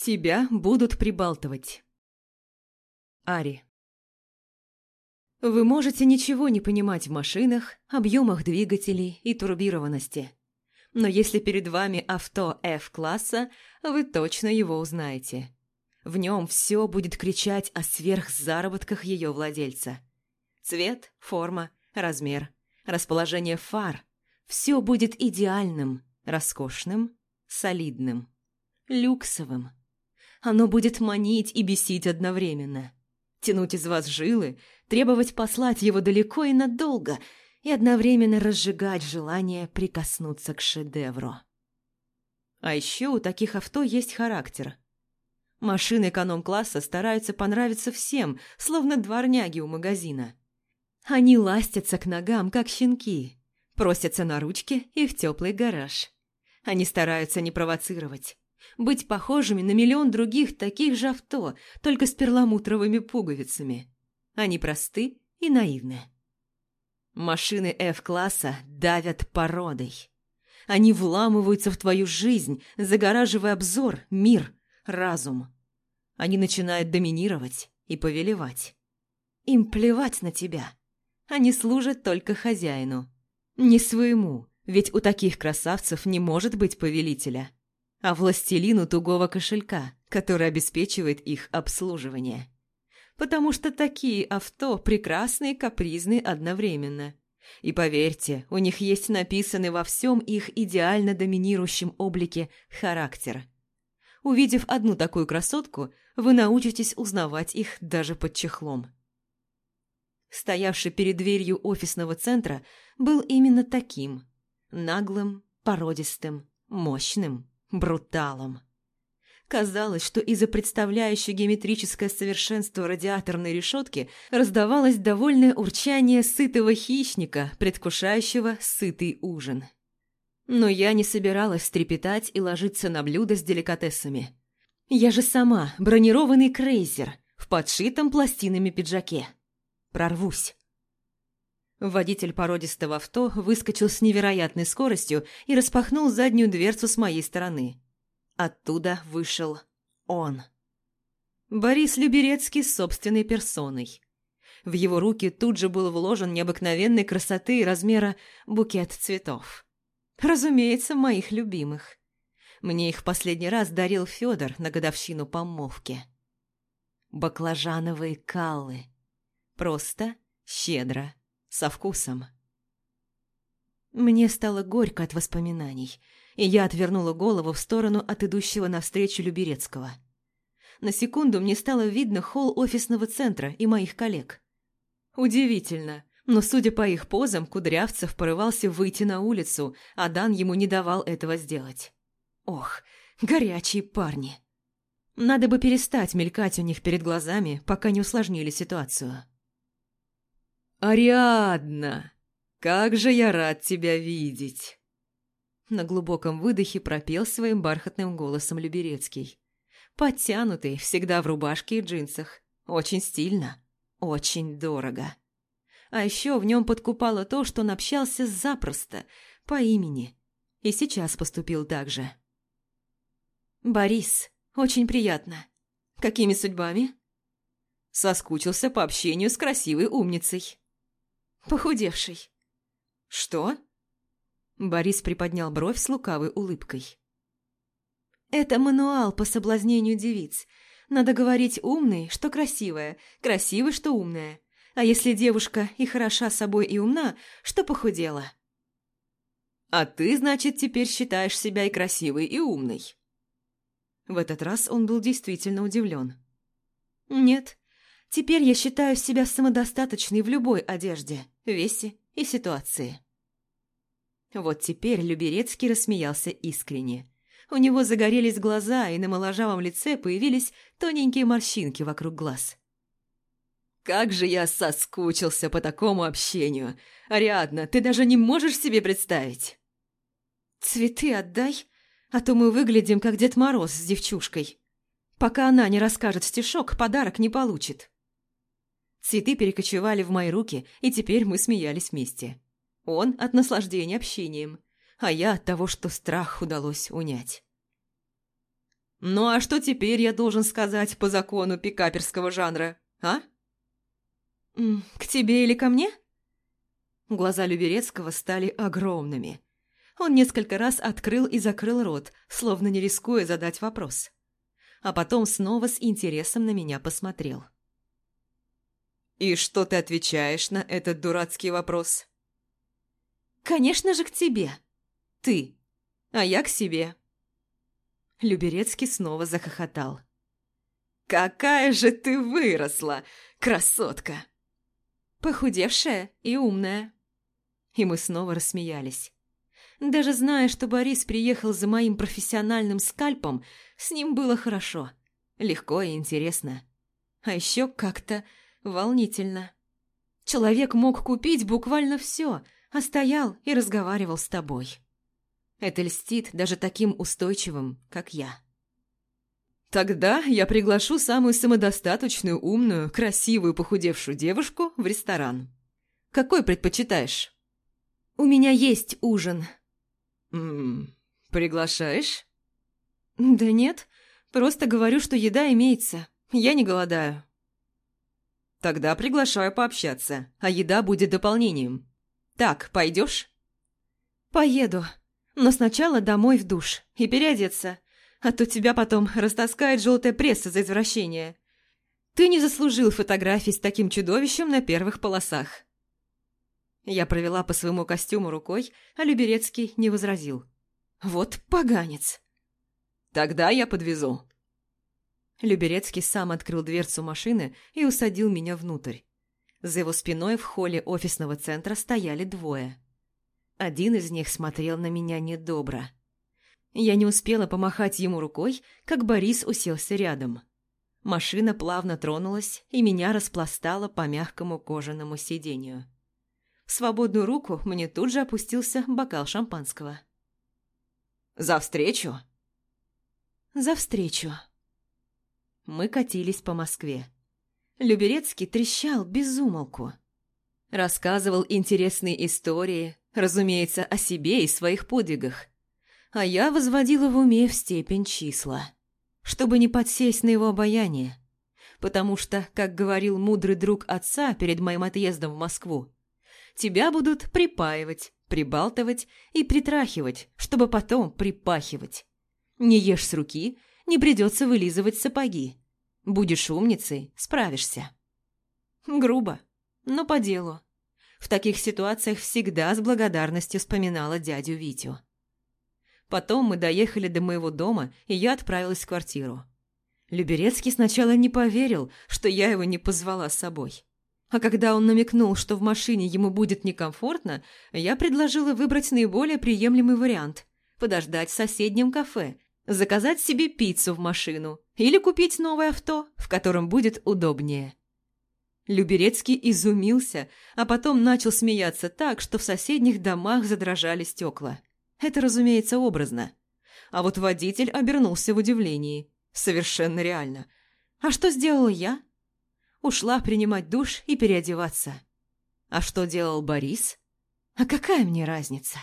Тебя будут прибалтывать. Ари. Вы можете ничего не понимать в машинах, объемах двигателей и турбированности. Но если перед вами авто F-класса, вы точно его узнаете. В нем все будет кричать о сверхзаработках ее владельца. Цвет, форма, размер, расположение фар – все будет идеальным, роскошным, солидным, люксовым. Оно будет манить и бесить одновременно. Тянуть из вас жилы, требовать послать его далеко и надолго и одновременно разжигать желание прикоснуться к шедевру. А еще у таких авто есть характер. Машины эконом-класса стараются понравиться всем, словно дворняги у магазина. Они ластятся к ногам, как щенки, просятся на ручки и в теплый гараж. Они стараются не провоцировать, быть похожими на миллион других таких же авто, только с перламутровыми пуговицами. Они просты и наивны. Машины F-класса давят породой. Они вламываются в твою жизнь, загораживая обзор, мир, разум. Они начинают доминировать и повелевать. Им плевать на тебя. Они служат только хозяину. Не своему, ведь у таких красавцев не может быть повелителя а властелину тугого кошелька, который обеспечивает их обслуживание. Потому что такие авто прекрасны и капризны одновременно. И поверьте, у них есть написанный во всем их идеально доминирующем облике характер. Увидев одну такую красотку, вы научитесь узнавать их даже под чехлом. Стоявший перед дверью офисного центра был именно таким – наглым, породистым, мощным бруталом. Казалось, что из-за представляющей геометрическое совершенство радиаторной решетки раздавалось довольное урчание сытого хищника, предвкушающего сытый ужин. Но я не собиралась трепетать и ложиться на блюдо с деликатесами. Я же сама бронированный крейсер в подшитом пластинами пиджаке. Прорвусь. Водитель породистого авто выскочил с невероятной скоростью и распахнул заднюю дверцу с моей стороны. Оттуда вышел он. Борис Люберецкий с собственной персоной. В его руки тут же был вложен необыкновенной красоты и размера букет цветов. Разумеется, моих любимых. Мне их последний раз дарил Федор на годовщину помолвки. Баклажановые каллы. Просто, щедро, со вкусом. Мне стало горько от воспоминаний, и я отвернула голову в сторону от идущего навстречу Люберецкого. На секунду мне стало видно холл офисного центра и моих коллег. Удивительно, но, судя по их позам, Кудрявцев порывался выйти на улицу, а Дан ему не давал этого сделать. Ох, горячие парни. Надо бы перестать мелькать у них перед глазами, пока не усложнили ситуацию. «Ариадна, как же я рад тебя видеть!» На глубоком выдохе пропел своим бархатным голосом Люберецкий. Подтянутый, всегда в рубашке и джинсах. Очень стильно, очень дорого. А еще в нем подкупало то, что он общался запросто, по имени. И сейчас поступил так же. «Борис, очень приятно. Какими судьбами?» Соскучился по общению с красивой умницей. Похудевший. Что? Борис приподнял бровь с лукавой улыбкой. Это мануал по соблазнению девиц. Надо говорить умный, что красивая, красивый, что умная. А если девушка и хороша собой и умна, что похудела. А ты, значит, теперь считаешь себя и красивой, и умной. В этот раз он был действительно удивлен. Нет, Теперь я считаю себя самодостаточной в любой одежде, весе и ситуации. Вот теперь Люберецкий рассмеялся искренне. У него загорелись глаза, и на моложавом лице появились тоненькие морщинки вокруг глаз. «Как же я соскучился по такому общению! Ариадна, ты даже не можешь себе представить!» «Цветы отдай, а то мы выглядим, как Дед Мороз с девчушкой. Пока она не расскажет стишок, подарок не получит». Цветы перекочевали в мои руки, и теперь мы смеялись вместе. Он от наслаждения общением, а я от того, что страх удалось унять. Ну а что теперь я должен сказать по закону пикаперского жанра, а? «К тебе или ко мне?» Глаза Люберецкого стали огромными. Он несколько раз открыл и закрыл рот, словно не рискуя задать вопрос. А потом снова с интересом на меня посмотрел. «И что ты отвечаешь на этот дурацкий вопрос?» «Конечно же к тебе. Ты. А я к себе». Люберецкий снова захохотал. «Какая же ты выросла, красотка!» «Похудевшая и умная». И мы снова рассмеялись. Даже зная, что Борис приехал за моим профессиональным скальпом, с ним было хорошо, легко и интересно. А еще как-то волнительно. Человек мог купить буквально все, а стоял и разговаривал с тобой. Это льстит даже таким устойчивым, как я. Тогда я приглашу самую самодостаточную, умную, красивую, похудевшую девушку в ресторан. Какой предпочитаешь? У меня есть ужин. Ммм, приглашаешь? Да нет, просто говорю, что еда имеется. Я не голодаю. Тогда приглашаю пообщаться, а еда будет дополнением. Так, пойдешь? Поеду, но сначала домой в душ и переодеться, а то тебя потом растаскает желтая пресса за извращение. Ты не заслужил фотографий с таким чудовищем на первых полосах. Я провела по своему костюму рукой, а Люберецкий не возразил. Вот поганец. Тогда я подвезу. Люберецкий сам открыл дверцу машины и усадил меня внутрь. За его спиной в холле офисного центра стояли двое. Один из них смотрел на меня недобро. Я не успела помахать ему рукой, как Борис уселся рядом. Машина плавно тронулась и меня распластала по мягкому кожаному сиденью. В свободную руку мне тут же опустился бокал шампанского. «За встречу?» «За встречу». Мы катились по Москве. Люберецкий трещал без умолку. Рассказывал интересные истории, разумеется, о себе и своих подвигах – а я возводила в уме в степень числа, чтобы не подсесть на его обаяние, потому что, как говорил мудрый друг отца перед моим отъездом в Москву, тебя будут припаивать, прибалтывать и притрахивать, чтобы потом припахивать. Не ешь с руки, не придется вылизывать сапоги. Будешь умницей, справишься. Грубо, но по делу. В таких ситуациях всегда с благодарностью вспоминала дядю Витю. Потом мы доехали до моего дома, и я отправилась в квартиру. Люберецкий сначала не поверил, что я его не позвала с собой. А когда он намекнул, что в машине ему будет некомфортно, я предложила выбрать наиболее приемлемый вариант – подождать в соседнем кафе, заказать себе пиццу в машину или купить новое авто, в котором будет удобнее. Люберецкий изумился, а потом начал смеяться так, что в соседних домах задрожали стекла. Это, разумеется, образно. А вот водитель обернулся в удивлении. Совершенно реально. А что сделала я? Ушла принимать душ и переодеваться. А что делал Борис? А какая мне разница?